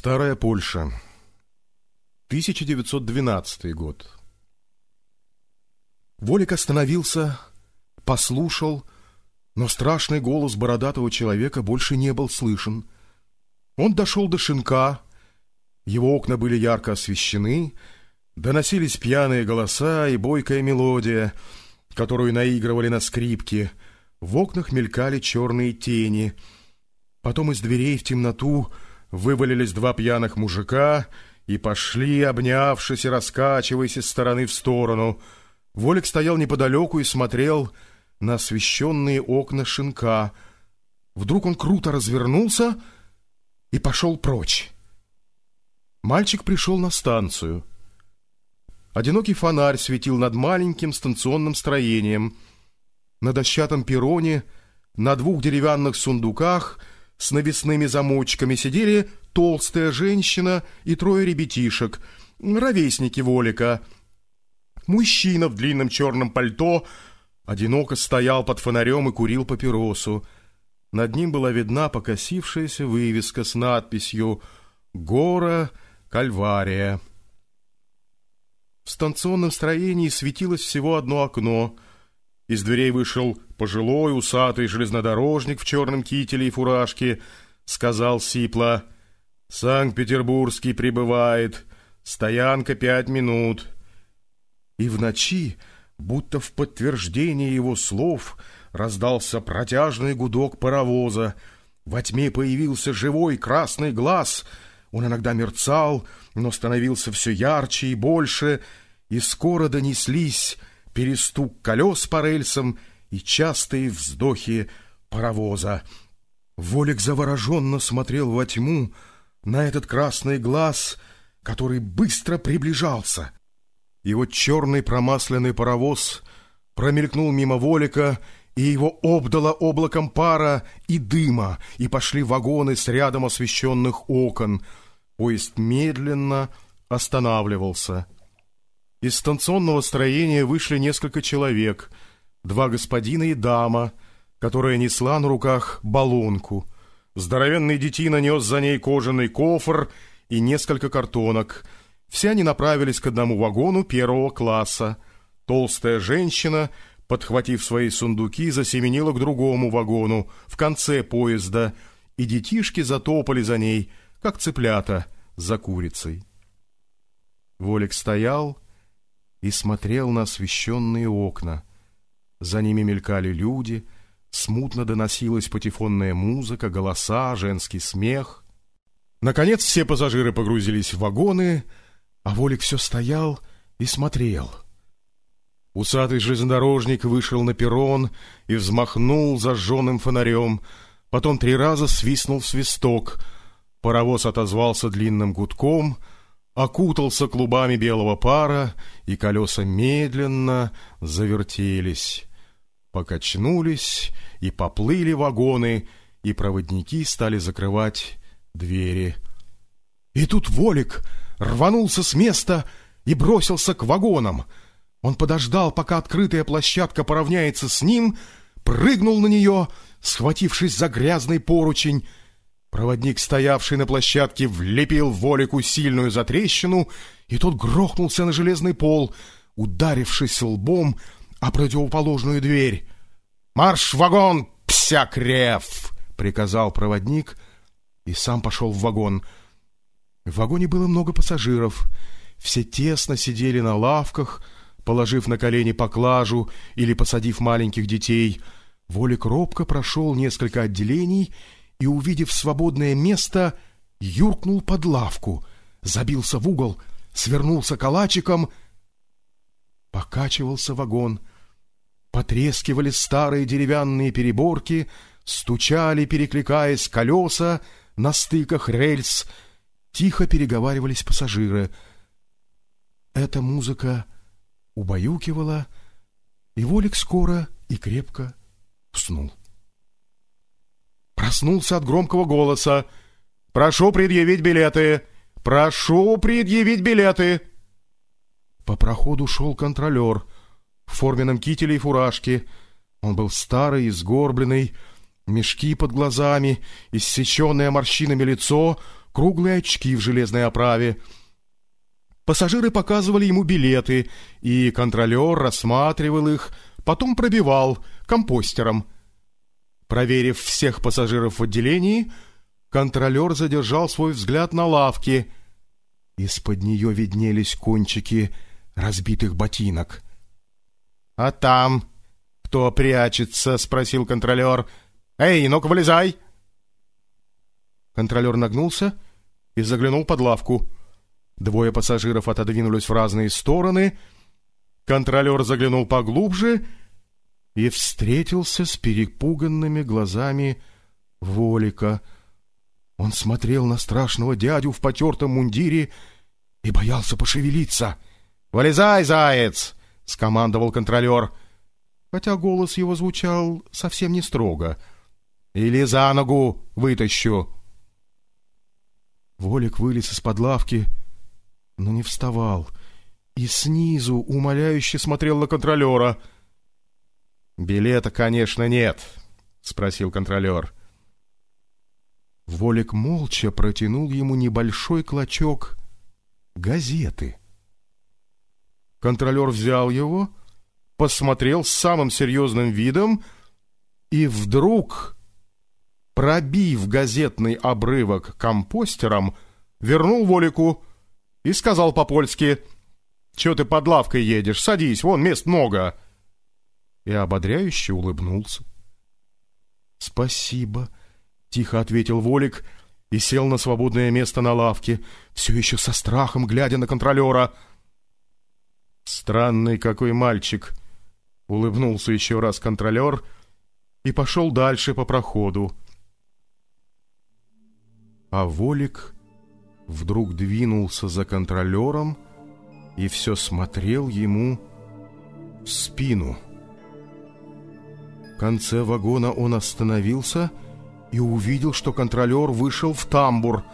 Старая Польша. 1912 год. Волик остановился, послушал, но страшный голос бородатого человека больше не был слышен. Он дошел до шинка, его окна были ярко освещены, доносились пьяные голоса и бойкая мелодия, которую наигрывали на скрипке. В окнах мелькали черные тени. Потом из дверей в темноту вывалились два пьяных мужика и пошли, обнявшись и раскачиваясь из стороны в сторону. Волик стоял неподалеку и смотрел на освещенные окна шинка. Вдруг он круто развернулся и пошел прочь. Мальчик пришел на станцию. Одинокий фонарь светил над маленьким станционным строением. На дощатом перроне, на двух деревянных сундуках — с навесными замочками сидели толстая женщина и трое ребятишек, ровесники Волика. Мужчина в длинном черном пальто одиноко стоял под фонарем и курил папиросу. Над ним была видна покосившаяся вывеска с надписью «Гора Кальвария». В станционном строении светилось всего одно окно — из дверей вышел пожилой, усатый железнодорожник в черном кителе и фуражке. Сказал сипло, «Санкт-Петербургский прибывает. Стоянка пять минут». И в ночи, будто в подтверждение его слов, раздался протяжный гудок паровоза. Во тьме появился живой красный глаз. Он иногда мерцал, но становился все ярче и больше, и скоро донеслись перестук колес по рельсам и частые вздохи паровоза. Волик завороженно смотрел во тьму на этот красный глаз, который быстро приближался. И вот черный промасленный паровоз промелькнул мимо Волика, и его обдало облаком пара и дыма, и пошли вагоны с рядом освещенных окон. Поезд медленно останавливался — из станционного строения вышли несколько человек, два господина и дама, которая несла на руках баллонку. Здоровенный детина нес за ней кожаный кофр и несколько картонок. Все они направились к одному вагону первого класса. Толстая женщина, подхватив свои сундуки, засеменила к другому вагону, в конце поезда, и детишки затопали за ней, как цыплята за курицей. Волик стоял и смотрел на освещенные окна. За ними мелькали люди, смутно доносилась патефонная музыка, голоса, женский смех. Наконец все пассажиры погрузились в вагоны, а Волик все стоял и смотрел. Усатый железнодорожник вышел на перрон и взмахнул зажженным фонарем, потом три раза свистнул в свисток. Паровоз отозвался длинным гудком — окутался клубами белого пара, и колеса медленно завертелись, покачнулись и поплыли вагоны, и проводники стали закрывать двери. И тут Волик рванулся с места и бросился к вагонам. Он подождал, пока открытая площадка поравняется с ним, прыгнул на нее, схватившись за грязный поручень, Проводник, стоявший на площадке, влепил Волику сильную затрещину, и тот грохнулся на железный пол, ударившись лбом о противоположную дверь. «Марш в вагон, псякрев!» — приказал проводник, и сам пошел в вагон. В вагоне было много пассажиров. Все тесно сидели на лавках, положив на колени поклажу или посадив маленьких детей. Волик робко прошел несколько отделений — и, увидев свободное место, юркнул под лавку, забился в угол, свернулся калачиком. Покачивался вагон. Потрескивали старые деревянные переборки, стучали, перекликаясь колеса на стыках рельс. Тихо переговаривались пассажиры. Эта музыка убаюкивала, и Волик скоро и крепко уснул проснулся от громкого голоса. «Прошу предъявить билеты! Прошу предъявить билеты!» По проходу шел контролер в форменном кителе и фуражке. Он был старый и сгорбленный, Мешки под глазами, иссеченное морщинами лицо, круглые очки в железной оправе. Пассажиры показывали ему билеты, и контролер рассматривал их, потом пробивал компостером. Проверив всех пассажиров в отделении, контролер задержал свой взгляд на лавке. Из-под нее виднелись кончики разбитых ботинок. «А там кто прячется?» — спросил контролер. «Эй, ну-ка, вылезай!» Контролер нагнулся и заглянул под лавку. Двое пассажиров отодвинулись в разные стороны. Контролер заглянул поглубже и встретился с перепуганными глазами Волика. Он смотрел на страшного дядю в потертом мундире и боялся пошевелиться. «Вылезай, заяц!» — скомандовал контролер, хотя голос его звучал совсем не строго. «Или за ногу вытащу!» Волик вылез из-под лавки, но не вставал, и снизу умоляюще смотрел на контролера. «Билета, конечно, нет», — спросил контролер. Волик молча протянул ему небольшой клочок газеты. Контролер взял его, посмотрел с самым серьезным видом и вдруг пробив газетный обрывок компостером, вернул Волику и сказал по-польски «Чего ты под лавкой едешь? Садись, вон мест много!» И ободряюще улыбнулся. «Спасибо», — тихо ответил Волик и сел на свободное место на лавке, все еще со страхом глядя на контролера. «Странный какой мальчик», — улыбнулся еще раз контролер и пошел дальше по проходу а Волик вдруг двинулся за контролером и все смотрел ему в спину. Конце вагона он остановился и увидел, что контролер вышел в тамбур.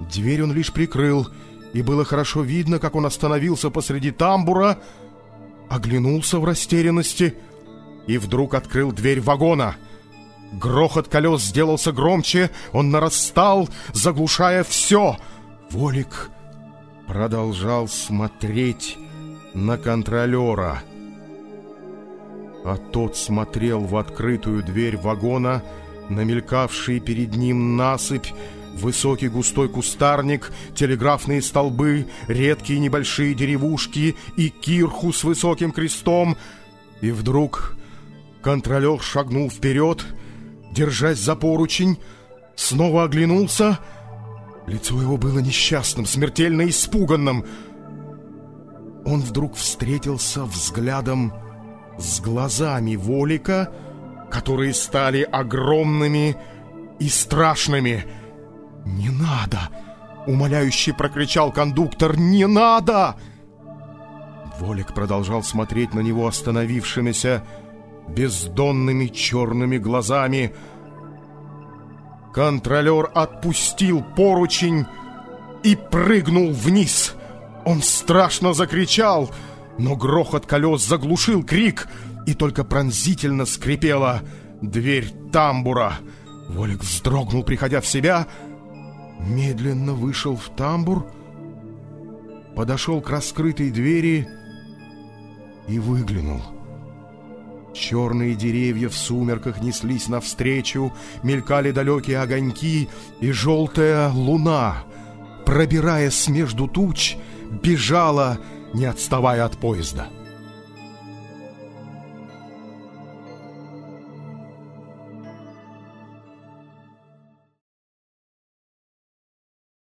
Дверь он лишь прикрыл, и было хорошо видно, как он остановился посреди тамбура, оглянулся в растерянности и вдруг открыл дверь вагона — Грохот колес сделался громче, он нарастал, заглушая все. Волик продолжал смотреть на контролера. А тот смотрел в открытую дверь вагона, на мелькавший перед ним насыпь, высокий густой кустарник, телеграфные столбы, редкие небольшие деревушки и кирху с высоким крестом. И вдруг контролер шагнул вперед — держась за поручень, снова оглянулся. Лицо его было несчастным, смертельно испуганным. Он вдруг встретился взглядом с глазами Волика, которые стали огромными и страшными. «Не надо!» — умоляюще прокричал кондуктор. «Не надо!» Волик продолжал смотреть на него остановившимися, бездонными черными глазами. Контролер отпустил поручень и прыгнул вниз. Он страшно закричал, но грохот колес заглушил крик, и только пронзительно скрипела дверь тамбура. Волик вздрогнул, приходя в себя, медленно вышел в тамбур, подошел к раскрытой двери и выглянул — Черные деревья в сумерках неслись навстречу, мелькали далекие огоньки, и желтая луна, пробираясь между туч, бежала, не отставая от поезда.